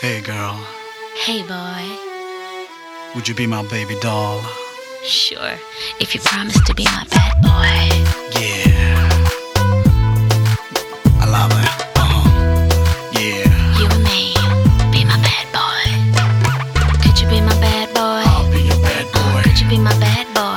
Hey girl, Hey boy, would you be my baby doll? sure, if you promise to be my bad boy. Yeah. I love it. Uh-huh. Yeah. You and me, be my bad boy. Could you be my bad boy? I'll be your bad Uh, boy. could you be my bad boy?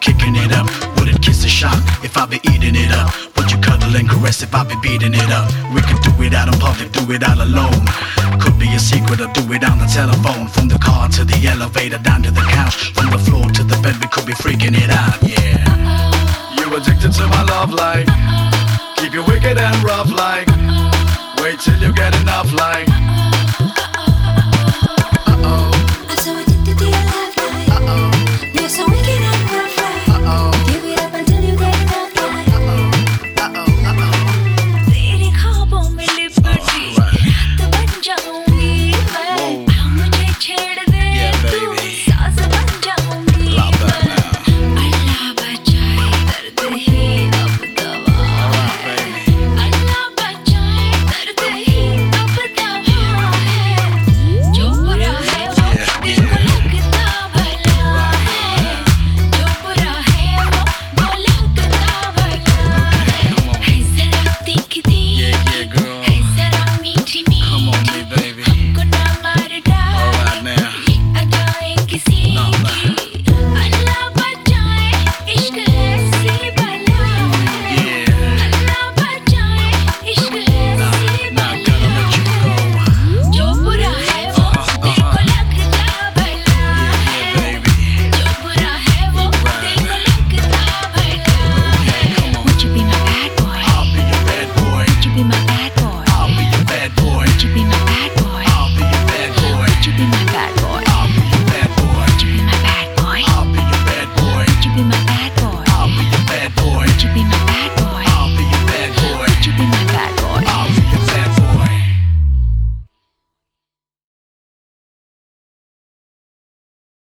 Kicking it up. Wouldn't kiss a shot if I be eating it up. Would you cuddle and caress if I be beating it up? We could do it out in public, do it all alone. Could be a secret or do it on the telephone. From the car to the elevator, down to the couch. From the floor to the bed, we could be freaking it out, yeah. You addicted to my love like Keep you wicked and rough like Wait till you get enough like